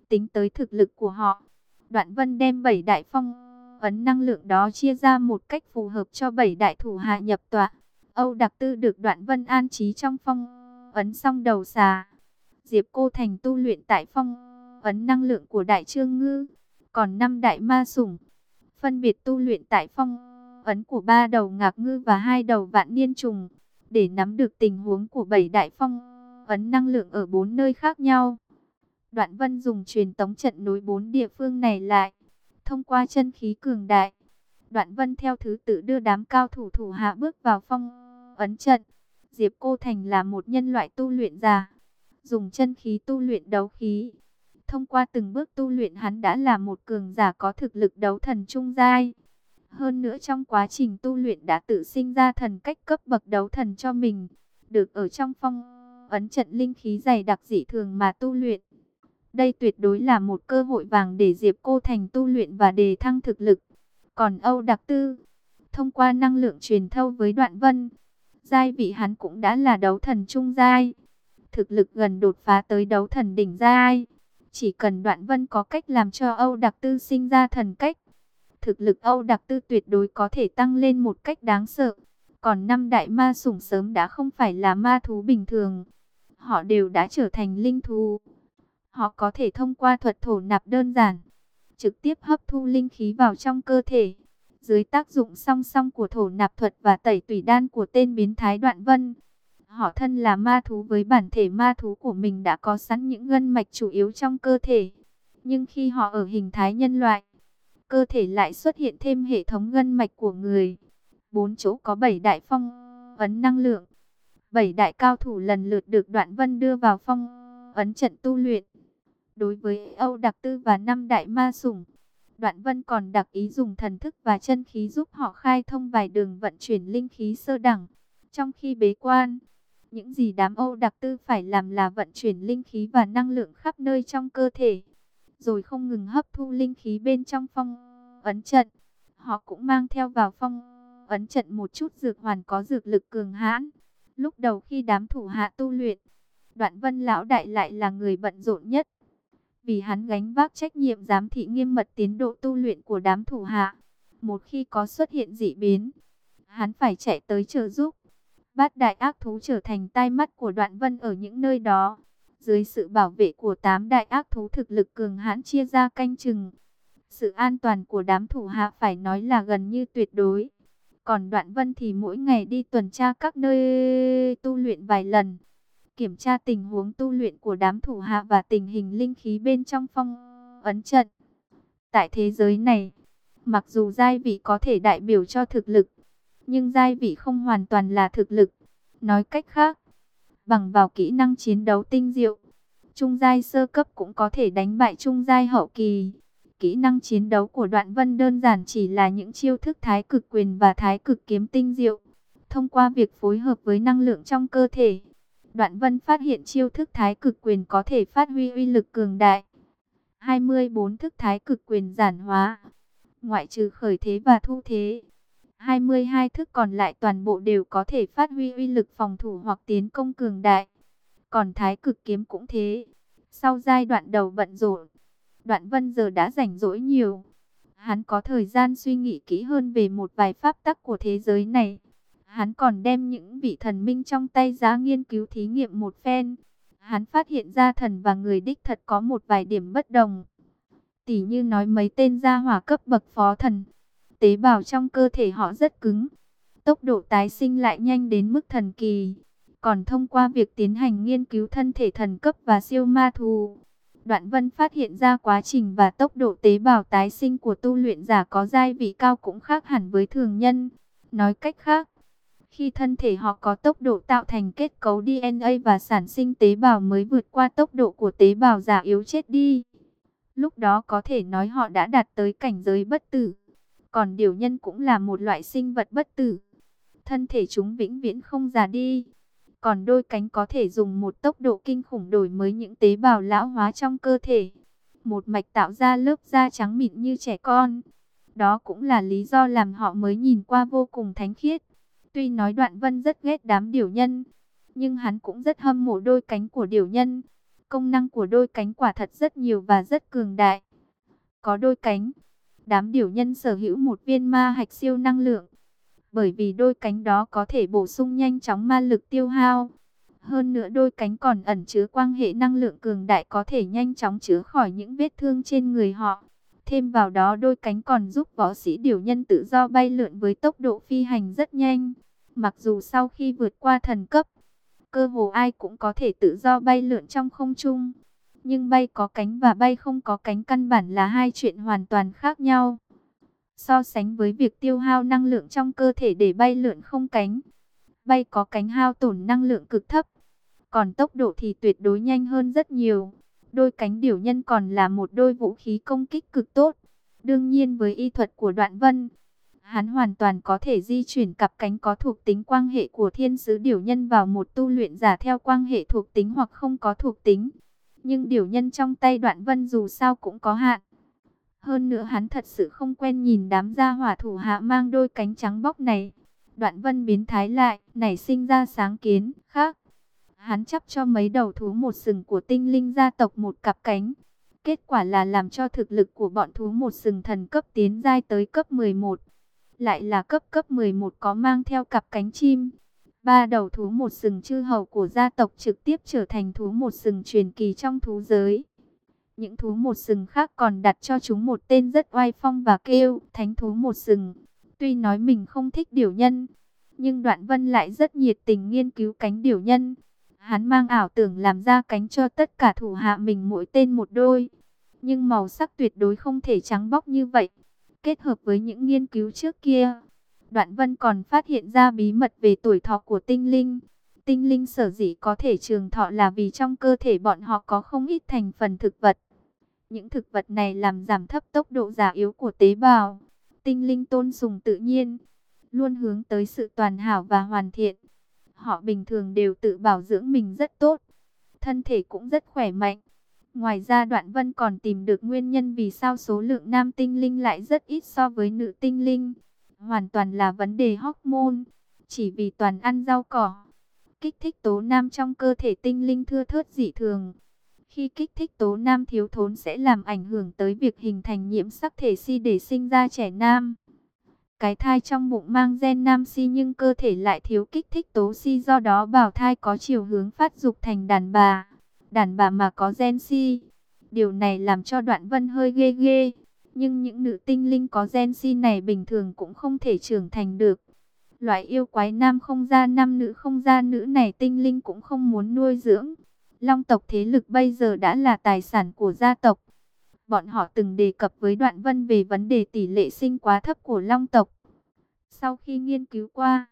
Tính tới thực lực của họ, Đoạn Vân đem bảy đại phong ấn năng lượng đó chia ra một cách phù hợp cho bảy đại thủ hạ nhập tọa. Âu Đặc Tư được Đoạn Vân an trí trong phong ấn song đầu xà. Diệp Cô Thành tu luyện tại phong ấn năng lượng của Đại Trương Ngư. Còn năm đại ma sủng phân biệt tu luyện tại phong ấn của ba đầu ngạc ngư và hai đầu vạn niên trùng để nắm được tình huống của bảy đại phong ấn năng lượng ở bốn nơi khác nhau. Đoạn Vân dùng truyền tống trận nối bốn địa phương này lại, thông qua chân khí cường đại. Đoạn Vân theo thứ tự đưa đám cao thủ thủ hạ bước vào phong ấn trận. Diệp Cô Thành là một nhân loại tu luyện già, dùng chân khí tu luyện đấu khí. Thông qua từng bước tu luyện hắn đã là một cường giả có thực lực đấu thần trung giai. Hơn nữa trong quá trình tu luyện đã tự sinh ra thần cách cấp bậc đấu thần cho mình. Được ở trong phong ấn trận linh khí dày đặc dị thường mà tu luyện. Đây tuyệt đối là một cơ hội vàng để Diệp Cô Thành tu luyện và đề thăng thực lực. Còn Âu Đặc Tư, thông qua năng lượng truyền thâu với Đoạn Vân, giai vị hắn cũng đã là đấu thần trung giai. Thực lực gần đột phá tới đấu thần đỉnh giai. Chỉ cần Đoạn Vân có cách làm cho Âu Đặc Tư sinh ra thần cách, thực lực Âu Đặc Tư tuyệt đối có thể tăng lên một cách đáng sợ. Còn năm đại ma sủng sớm đã không phải là ma thú bình thường. Họ đều đã trở thành linh thú. Họ có thể thông qua thuật thổ nạp đơn giản, trực tiếp hấp thu linh khí vào trong cơ thể. Dưới tác dụng song song của thổ nạp thuật và tẩy tủy đan của tên biến thái đoạn vân. Họ thân là ma thú với bản thể ma thú của mình đã có sẵn những gân mạch chủ yếu trong cơ thể. Nhưng khi họ ở hình thái nhân loại, cơ thể lại xuất hiện thêm hệ thống gân mạch của người. Bốn chỗ có bảy đại phong ấn năng lượng. Bảy đại cao thủ lần lượt được Đoạn Vân đưa vào phong ấn trận tu luyện. Đối với Âu Đặc Tư và năm đại ma sủng, Đoạn Vân còn đặc ý dùng thần thức và chân khí giúp họ khai thông vài đường vận chuyển linh khí sơ đẳng. Trong khi bế quan, những gì đám Âu Đặc Tư phải làm là vận chuyển linh khí và năng lượng khắp nơi trong cơ thể, rồi không ngừng hấp thu linh khí bên trong phong ấn trận. Họ cũng mang theo vào phong ấn trận một chút dược hoàn có dược lực cường hãn. Lúc đầu khi đám thủ hạ tu luyện, Đoạn Vân lão đại lại là người bận rộn nhất vì hắn gánh vác trách nhiệm giám thị nghiêm mật tiến độ tu luyện của đám thủ hạ. Một khi có xuất hiện dị biến, hắn phải chạy tới trợ giúp. Bát đại ác thú trở thành tai mắt của đoạn vân ở những nơi đó. Dưới sự bảo vệ của tám đại ác thú thực lực cường hãn chia ra canh chừng. Sự an toàn của đám thủ hạ phải nói là gần như tuyệt đối. Còn đoạn vân thì mỗi ngày đi tuần tra các nơi tu luyện vài lần kiểm tra tình huống tu luyện của đám thủ hạ và tình hình linh khí bên trong phong ấn trận. Tại thế giới này, mặc dù giai vị có thể đại biểu cho thực lực, nhưng giai vị không hoàn toàn là thực lực. Nói cách khác, bằng vào kỹ năng chiến đấu tinh diệu, trung giai sơ cấp cũng có thể đánh bại trung giai hậu kỳ. Kỹ năng chiến đấu của đoạn vân đơn giản chỉ là những chiêu thức thái cực quyền và thái cực kiếm tinh diệu. Thông qua việc phối hợp với năng lượng trong cơ thể, Đoạn Vân phát hiện chiêu thức thái cực quyền có thể phát huy uy lực cường đại. 24 thức thái cực quyền giản hóa, ngoại trừ khởi thế và thu thế. 22 thức còn lại toàn bộ đều có thể phát huy uy lực phòng thủ hoặc tiến công cường đại. Còn thái cực kiếm cũng thế. Sau giai đoạn đầu bận rộn, Đoạn Vân giờ đã rảnh rỗi nhiều. Hắn có thời gian suy nghĩ kỹ hơn về một vài pháp tắc của thế giới này. Hắn còn đem những vị thần minh trong tay giá nghiên cứu thí nghiệm một phen. Hắn phát hiện ra thần và người đích thật có một vài điểm bất đồng. Tỷ như nói mấy tên gia hỏa cấp bậc phó thần. Tế bào trong cơ thể họ rất cứng. Tốc độ tái sinh lại nhanh đến mức thần kỳ. Còn thông qua việc tiến hành nghiên cứu thân thể thần cấp và siêu ma thù. Đoạn vân phát hiện ra quá trình và tốc độ tế bào tái sinh của tu luyện giả có giai vị cao cũng khác hẳn với thường nhân. Nói cách khác, khi thân thể họ có tốc độ tạo thành kết cấu DNA và sản sinh tế bào mới vượt qua tốc độ của tế bào già yếu chết đi. Lúc đó có thể nói họ đã đạt tới cảnh giới bất tử. Còn điều nhân cũng là một loại sinh vật bất tử. Thân thể chúng vĩnh viễn không già đi. Còn đôi cánh có thể dùng một tốc độ kinh khủng đổi mới những tế bào lão hóa trong cơ thể. Một mạch tạo ra lớp da trắng mịn như trẻ con. Đó cũng là lý do làm họ mới nhìn qua vô cùng thánh khiết. Tuy nói đoạn vân rất ghét đám điều nhân, nhưng hắn cũng rất hâm mộ đôi cánh của điều nhân. Công năng của đôi cánh quả thật rất nhiều và rất cường đại. Có đôi cánh, đám điều nhân sở hữu một viên ma hạch siêu năng lượng. Bởi vì đôi cánh đó có thể bổ sung nhanh chóng ma lực tiêu hao. Hơn nữa đôi cánh còn ẩn chứa quang hệ năng lượng cường đại có thể nhanh chóng chữa khỏi những vết thương trên người họ. Thêm vào đó đôi cánh còn giúp võ sĩ điều nhân tự do bay lượn với tốc độ phi hành rất nhanh. Mặc dù sau khi vượt qua thần cấp, cơ hồ ai cũng có thể tự do bay lượn trong không trung. Nhưng bay có cánh và bay không có cánh căn bản là hai chuyện hoàn toàn khác nhau. So sánh với việc tiêu hao năng lượng trong cơ thể để bay lượn không cánh, bay có cánh hao tổn năng lượng cực thấp. Còn tốc độ thì tuyệt đối nhanh hơn rất nhiều. Đôi cánh điểu nhân còn là một đôi vũ khí công kích cực tốt. Đương nhiên với y thuật của đoạn vân, hắn hoàn toàn có thể di chuyển cặp cánh có thuộc tính quang hệ của thiên sứ điều nhân vào một tu luyện giả theo quang hệ thuộc tính hoặc không có thuộc tính. Nhưng điều nhân trong tay đoạn vân dù sao cũng có hạn. Hơn nữa hắn thật sự không quen nhìn đám gia hỏa thủ hạ mang đôi cánh trắng bóc này. Đoạn vân biến thái lại, nảy sinh ra sáng kiến, khác. Hắn chấp cho mấy đầu thú một sừng của tinh linh gia tộc một cặp cánh. Kết quả là làm cho thực lực của bọn thú một sừng thần cấp tiến giai tới cấp 11 lại là cấp cấp 11 có mang theo cặp cánh chim. Ba đầu thú một sừng chư hầu của gia tộc trực tiếp trở thành thú một sừng truyền kỳ trong thú giới. Những thú một sừng khác còn đặt cho chúng một tên rất oai phong và kêu thánh thú một sừng. Tuy nói mình không thích điều nhân, nhưng Đoạn Vân lại rất nhiệt tình nghiên cứu cánh điều nhân. Hắn mang ảo tưởng làm ra cánh cho tất cả thủ hạ mình mỗi tên một đôi. Nhưng màu sắc tuyệt đối không thể trắng bóc như vậy. Kết hợp với những nghiên cứu trước kia, Đoạn Vân còn phát hiện ra bí mật về tuổi thọ của tinh linh. Tinh linh sở dĩ có thể trường thọ là vì trong cơ thể bọn họ có không ít thành phần thực vật. Những thực vật này làm giảm thấp tốc độ già yếu của tế bào. Tinh linh tôn sùng tự nhiên, luôn hướng tới sự toàn hảo và hoàn thiện. Họ bình thường đều tự bảo dưỡng mình rất tốt, thân thể cũng rất khỏe mạnh. Ngoài ra Đoạn Vân còn tìm được nguyên nhân vì sao số lượng nam tinh linh lại rất ít so với nữ tinh linh. Hoàn toàn là vấn đề hormone, chỉ vì toàn ăn rau cỏ. Kích thích tố nam trong cơ thể tinh linh thưa thớt dị thường. Khi kích thích tố nam thiếu thốn sẽ làm ảnh hưởng tới việc hình thành nhiễm sắc thể si để sinh ra trẻ nam. Cái thai trong bụng mang gen nam si nhưng cơ thể lại thiếu kích thích tố si do đó bào thai có chiều hướng phát dục thành đàn bà. Đàn bà mà có gen si. Điều này làm cho đoạn vân hơi ghê ghê. Nhưng những nữ tinh linh có gen si này bình thường cũng không thể trưởng thành được. Loại yêu quái nam không ra nam nữ không ra nữ này tinh linh cũng không muốn nuôi dưỡng. Long tộc thế lực bây giờ đã là tài sản của gia tộc. Bọn họ từng đề cập với Đoạn Vân về vấn đề tỷ lệ sinh quá thấp của Long tộc. Sau khi nghiên cứu qua,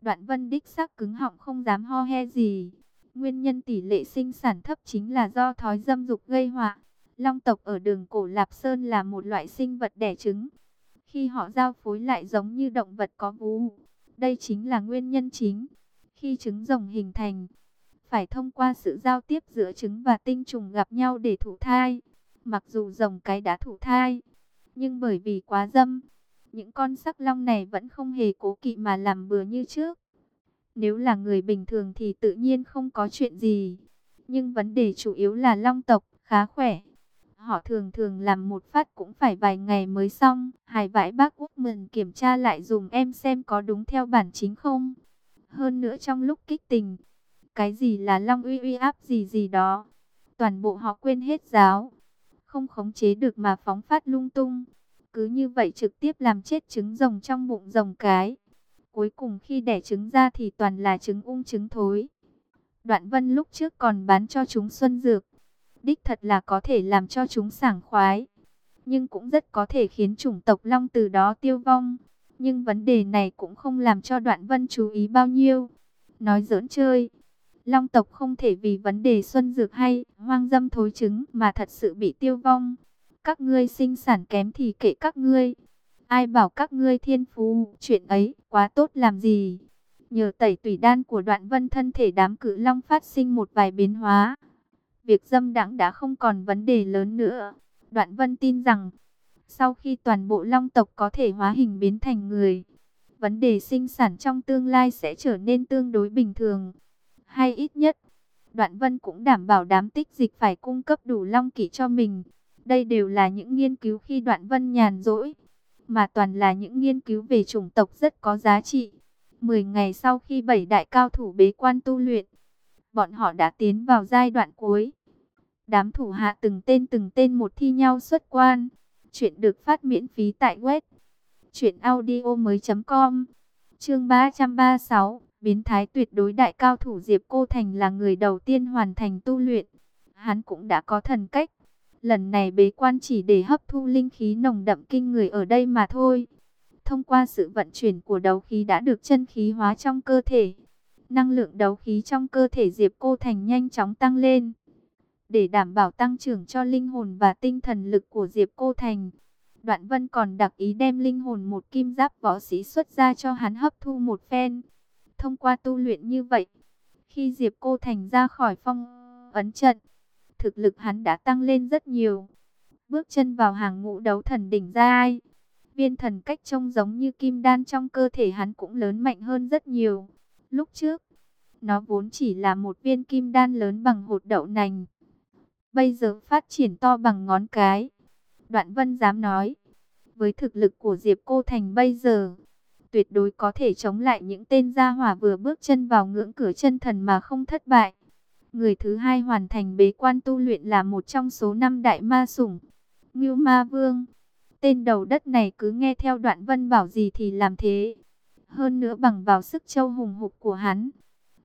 Đoạn Vân đích xác cứng họng không dám ho he gì. Nguyên nhân tỷ lệ sinh sản thấp chính là do thói dâm dục gây họa. Long tộc ở đường cổ Lạp Sơn là một loại sinh vật đẻ trứng. Khi họ giao phối lại giống như động vật có vú. Đây chính là nguyên nhân chính. Khi trứng rồng hình thành, phải thông qua sự giao tiếp giữa trứng và tinh trùng gặp nhau để thụ thai. Mặc dù rồng cái đã thụ thai, nhưng bởi vì quá dâm, những con sắc long này vẫn không hề cố kỵ mà làm bừa như trước. Nếu là người bình thường thì tự nhiên không có chuyện gì. Nhưng vấn đề chủ yếu là long tộc, khá khỏe. Họ thường thường làm một phát cũng phải vài ngày mới xong. Hải vãi bác Úc mừng kiểm tra lại dùng em xem có đúng theo bản chính không. Hơn nữa trong lúc kích tình, cái gì là long uy uy áp gì gì đó. Toàn bộ họ quên hết giáo. Không khống chế được mà phóng phát lung tung. Cứ như vậy trực tiếp làm chết trứng rồng trong bụng rồng cái. Cuối cùng khi đẻ trứng ra thì toàn là trứng ung trứng thối. Đoạn vân lúc trước còn bán cho chúng xuân dược. Đích thật là có thể làm cho chúng sảng khoái. Nhưng cũng rất có thể khiến chủng tộc long từ đó tiêu vong. Nhưng vấn đề này cũng không làm cho đoạn vân chú ý bao nhiêu. Nói giỡn chơi. Long tộc không thể vì vấn đề xuân dược hay hoang dâm thối trứng mà thật sự bị tiêu vong. Các ngươi sinh sản kém thì kệ các ngươi. Ai bảo các ngươi thiên phú, chuyện ấy quá tốt làm gì. Nhờ tẩy tủy đan của đoạn vân thân thể đám cự long phát sinh một vài biến hóa. Việc dâm đãng đã không còn vấn đề lớn nữa. Đoạn vân tin rằng, sau khi toàn bộ long tộc có thể hóa hình biến thành người, vấn đề sinh sản trong tương lai sẽ trở nên tương đối bình thường. Hay ít nhất, Đoạn Vân cũng đảm bảo đám tích dịch phải cung cấp đủ long kỷ cho mình. Đây đều là những nghiên cứu khi Đoạn Vân nhàn rỗi, mà toàn là những nghiên cứu về chủng tộc rất có giá trị. Mười ngày sau khi bảy đại cao thủ bế quan tu luyện, bọn họ đã tiến vào giai đoạn cuối. Đám thủ hạ từng tên từng tên một thi nhau xuất quan. Chuyện được phát miễn phí tại web truyệnaudiomoi.com. Chương 336 biến thái tuyệt đối đại cao thủ Diệp Cô Thành là người đầu tiên hoàn thành tu luyện. Hắn cũng đã có thần cách. Lần này bế quan chỉ để hấp thu linh khí nồng đậm kinh người ở đây mà thôi. Thông qua sự vận chuyển của đấu khí đã được chân khí hóa trong cơ thể. Năng lượng đấu khí trong cơ thể Diệp Cô Thành nhanh chóng tăng lên. Để đảm bảo tăng trưởng cho linh hồn và tinh thần lực của Diệp Cô Thành. Đoạn Vân còn đặc ý đem linh hồn một kim giáp võ sĩ xuất ra cho hắn hấp thu một phen. Thông qua tu luyện như vậy, khi Diệp Cô Thành ra khỏi phong ấn trận, thực lực hắn đã tăng lên rất nhiều. Bước chân vào hàng ngũ đấu thần đỉnh ra ai. Viên thần cách trông giống như kim đan trong cơ thể hắn cũng lớn mạnh hơn rất nhiều. Lúc trước, nó vốn chỉ là một viên kim đan lớn bằng hột đậu nành. Bây giờ phát triển to bằng ngón cái. Đoạn vân dám nói, với thực lực của Diệp Cô Thành bây giờ, tuyệt đối có thể chống lại những tên gia hỏa vừa bước chân vào ngưỡng cửa chân thần mà không thất bại. Người thứ hai hoàn thành bế quan tu luyện là một trong số năm đại ma sủng, Ngưu Ma Vương. Tên đầu đất này cứ nghe theo đoạn vân bảo gì thì làm thế. Hơn nữa bằng vào sức châu hùng hục của hắn.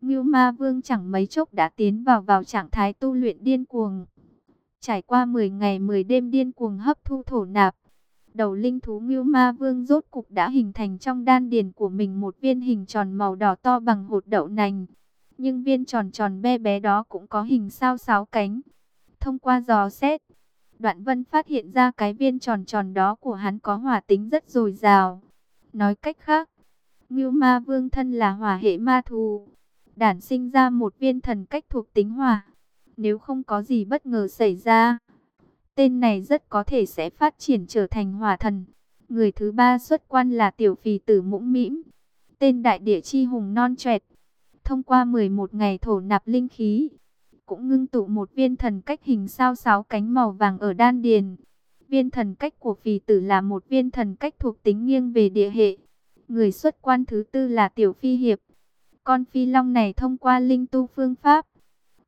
Ngưu Ma Vương chẳng mấy chốc đã tiến vào vào trạng thái tu luyện điên cuồng. Trải qua 10 ngày 10 đêm điên cuồng hấp thu thổ nạp, Đầu linh thú Ngưu Ma Vương rốt cục đã hình thành trong đan điền của mình một viên hình tròn màu đỏ to bằng hột đậu nành. Nhưng viên tròn tròn bé bé đó cũng có hình sao sáu cánh. Thông qua dò xét, Đoạn Vân phát hiện ra cái viên tròn tròn đó của hắn có hỏa tính rất dồi dào. Nói cách khác, Ngưu Ma Vương thân là hỏa hệ ma thù, đản sinh ra một viên thần cách thuộc tính hỏa. Nếu không có gì bất ngờ xảy ra, tên này rất có thể sẽ phát triển trở thành hỏa thần. Người thứ ba xuất quan là tiểu phì tử mũm mĩm, tên đại địa chi hùng non trẻ. Thông qua 11 ngày thổ nạp linh khí, cũng ngưng tụ một viên thần cách hình sao sáu cánh màu vàng ở đan điền. Viên thần cách của phì tử là một viên thần cách thuộc tính nghiêng về địa hệ. Người xuất quan thứ tư là tiểu phi hiệp. Con phi long này thông qua linh tu phương pháp,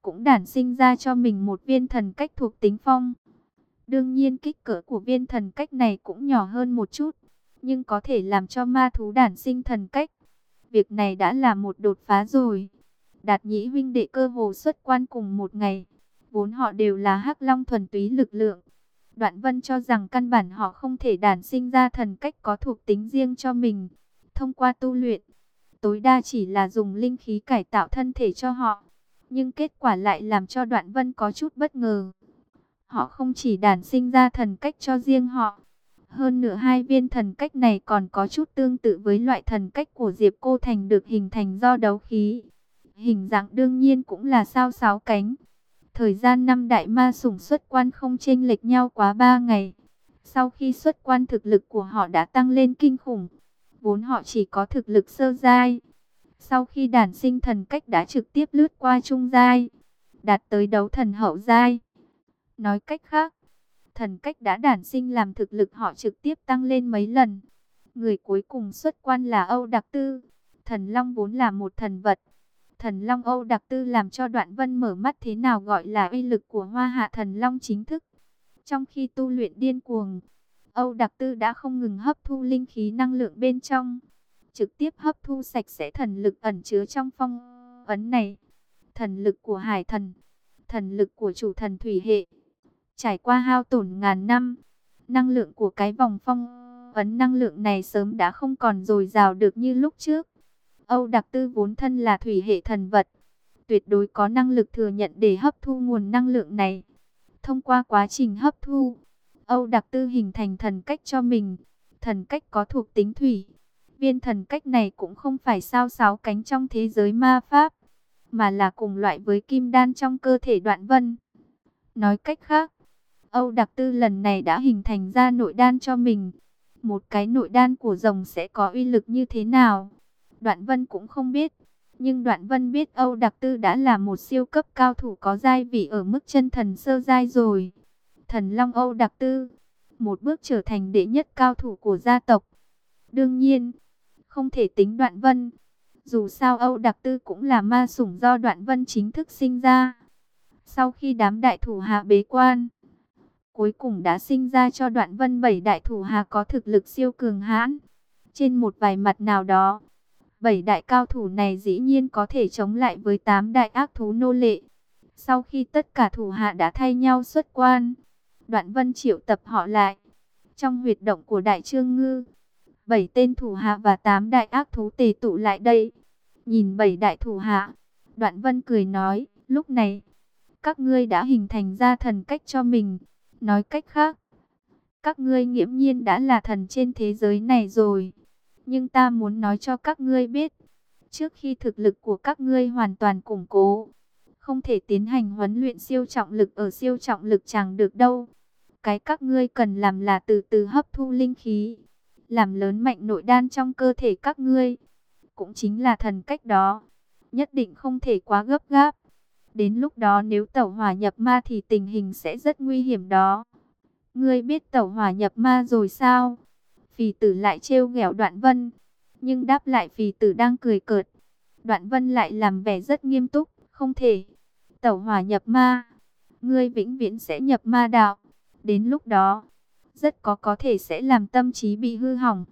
cũng đản sinh ra cho mình một viên thần cách thuộc tính phong. Đương nhiên kích cỡ của viên thần cách này cũng nhỏ hơn một chút, nhưng có thể làm cho ma thú đản sinh thần cách. Việc này đã là một đột phá rồi. Đạt nhĩ huynh đệ cơ hồ xuất quan cùng một ngày. Vốn họ đều là hắc long thuần túy lực lượng. Đoạn vân cho rằng căn bản họ không thể đản sinh ra thần cách có thuộc tính riêng cho mình. Thông qua tu luyện, tối đa chỉ là dùng linh khí cải tạo thân thể cho họ. Nhưng kết quả lại làm cho đoạn vân có chút bất ngờ. Họ không chỉ đản sinh ra thần cách cho riêng họ. Hơn nữa hai viên thần cách này còn có chút tương tự với loại thần cách của Diệp Cô Thành được hình thành do đấu khí. Hình dạng đương nhiên cũng là sao sáu cánh. Thời gian năm đại ma sủng xuất quan không chênh lệch nhau quá ba ngày. Sau khi xuất quan thực lực của họ đã tăng lên kinh khủng. Vốn họ chỉ có thực lực sơ giai. Sau khi đản sinh thần cách đã trực tiếp lướt qua trung giai. Đạt tới đấu thần hậu giai. Nói cách khác, thần cách đã đản sinh làm thực lực họ trực tiếp tăng lên mấy lần. Người cuối cùng xuất quan là Âu Đặc Tư. Thần Long vốn là một thần vật. Thần Long Âu Đặc Tư làm cho Đoạn Vân mở mắt thế nào gọi là uy lực của Hoa Hạ Thần Long chính thức. Trong khi tu luyện điên cuồng, Âu Đặc Tư đã không ngừng hấp thu linh khí năng lượng bên trong, trực tiếp hấp thu sạch sẽ thần lực ẩn chứa trong phong ấn này. Thần lực của Hải Thần, thần lực của chủ thần thủy hệ, trải qua hao tổn ngàn năm, năng lượng của cái vòng phong ấn năng lượng này sớm đã không còn dồi dào được như lúc trước. Âu Đặc Tư vốn thân là thủy hệ thần vật, tuyệt đối có năng lực thừa nhận để hấp thu nguồn năng lượng này. Thông qua quá trình hấp thu, Âu Đặc Tư hình thành thần cách cho mình, thần cách có thuộc tính thủy. Viên thần cách này cũng không phải sao sáu cánh trong thế giới ma pháp, mà là cùng loại với kim đan trong cơ thể đoạn vân. Nói cách khác, Âu Đặc Tư lần này đã hình thành ra nội đan cho mình. Một cái nội đan của rồng sẽ có uy lực như thế nào? Đoạn Vân cũng không biết. Nhưng Đoạn Vân biết Âu Đặc Tư đã là một siêu cấp cao thủ có giai vị ở mức chân thần sơ giai rồi. Thần Long Âu Đặc Tư, một bước trở thành đệ nhất cao thủ của gia tộc. Đương nhiên, không thể tính Đoạn Vân. Dù sao Âu Đặc Tư cũng là ma sủng do Đoạn Vân chính thức sinh ra. Sau khi đám đại thủ hạ bế quan, cuối cùng đã sinh ra cho Đoạn Vân bảy đại thủ hạ có thực lực siêu cường hãn. Trên một vài mặt nào đó, Bảy đại cao thủ này dĩ nhiên có thể chống lại với tám đại ác thú nô lệ. Sau khi tất cả thủ hạ đã thay nhau xuất quan, Đoạn Vân triệu tập họ lại. Trong huyệt động của Đại Trương Ngư, bảy tên thủ hạ và tám đại ác thú tề tụ lại đây. Nhìn bảy đại thủ hạ, Đoạn Vân cười nói, lúc này, các ngươi đã hình thành ra thần cách cho mình. Nói cách khác, các ngươi nghiễm nhiên đã là thần trên thế giới này rồi. Nhưng ta muốn nói cho các ngươi biết, trước khi thực lực của các ngươi hoàn toàn củng cố, không thể tiến hành huấn luyện siêu trọng lực ở siêu trọng lực chẳng được đâu. Cái các ngươi cần làm là từ từ hấp thu linh khí, làm lớn mạnh nội đan trong cơ thể các ngươi. Cũng chính là thần cách đó, nhất định không thể quá gấp gáp. Đến lúc đó nếu tẩu hỏa nhập ma thì tình hình sẽ rất nguy hiểm đó. Ngươi biết tẩu hỏa nhập ma rồi sao? Phì tử lại trêu ghẹo đoạn vân. Nhưng đáp lại phì tử đang cười cợt. Đoạn vân lại làm vẻ rất nghiêm túc. Không thể. Tẩu hỏa nhập ma. Ngươi vĩnh viễn sẽ nhập ma đạo. Đến lúc đó. Rất có có thể sẽ làm tâm trí bị hư hỏng.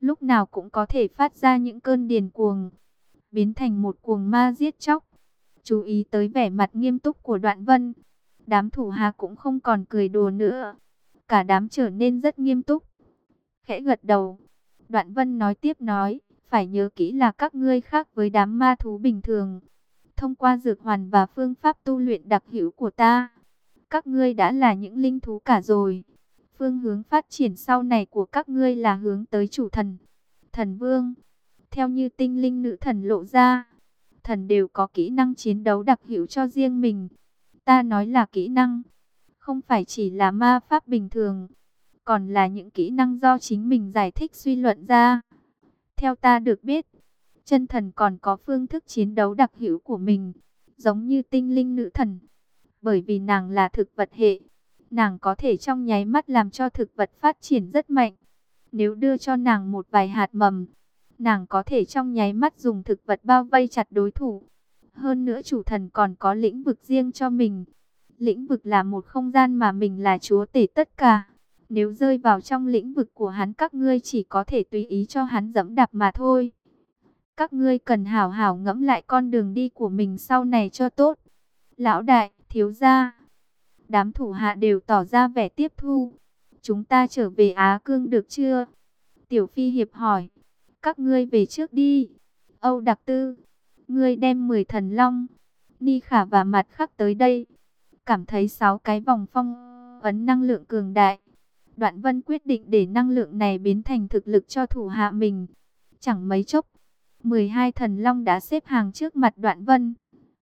Lúc nào cũng có thể phát ra những cơn điền cuồng. Biến thành một cuồng ma giết chóc. Chú ý tới vẻ mặt nghiêm túc của đoạn vân. Đám thủ hạ cũng không còn cười đùa nữa. Cả đám trở nên rất nghiêm túc khẽ gật đầu. Đoạn Vân nói tiếp nói, phải nhớ kỹ là các ngươi khác với đám ma thú bình thường. Thông qua dược hoàn và phương pháp tu luyện đặc hữu của ta, các ngươi đã là những linh thú cả rồi. Phương hướng phát triển sau này của các ngươi là hướng tới chủ thần, thần vương. Theo như tinh linh nữ thần lộ ra, thần đều có kỹ năng chiến đấu đặc hữu cho riêng mình. Ta nói là kỹ năng, không phải chỉ là ma pháp bình thường, còn là những kỹ năng do chính mình giải thích suy luận ra. Theo ta được biết, chân thần còn có phương thức chiến đấu đặc hữu của mình, giống như tinh linh nữ thần. Bởi vì nàng là thực vật hệ, nàng có thể trong nháy mắt làm cho thực vật phát triển rất mạnh. Nếu đưa cho nàng một vài hạt mầm, nàng có thể trong nháy mắt dùng thực vật bao vây chặt đối thủ. Hơn nữa chủ thần còn có lĩnh vực riêng cho mình. Lĩnh vực là một không gian mà mình là chúa tể tất cả. Nếu rơi vào trong lĩnh vực của hắn các ngươi chỉ có thể tùy ý cho hắn dẫm đạp mà thôi. Các ngươi cần hảo hảo ngẫm lại con đường đi của mình sau này cho tốt. Lão đại, thiếu gia. Đám thủ hạ đều tỏ ra vẻ tiếp thu. Chúng ta trở về Á Cương được chưa? Tiểu Phi Hiệp hỏi. Các ngươi về trước đi. Âu Đặc Tư. Ngươi đem 10 thần long. Ni Khả và mặt khắc tới đây. Cảm thấy sáu cái vòng phong ấn năng lượng cường đại. Đoạn Vân quyết định để năng lượng này biến thành thực lực cho thủ hạ mình. Chẳng mấy chốc, 12 thần long đã xếp hàng trước mặt Đoạn Vân.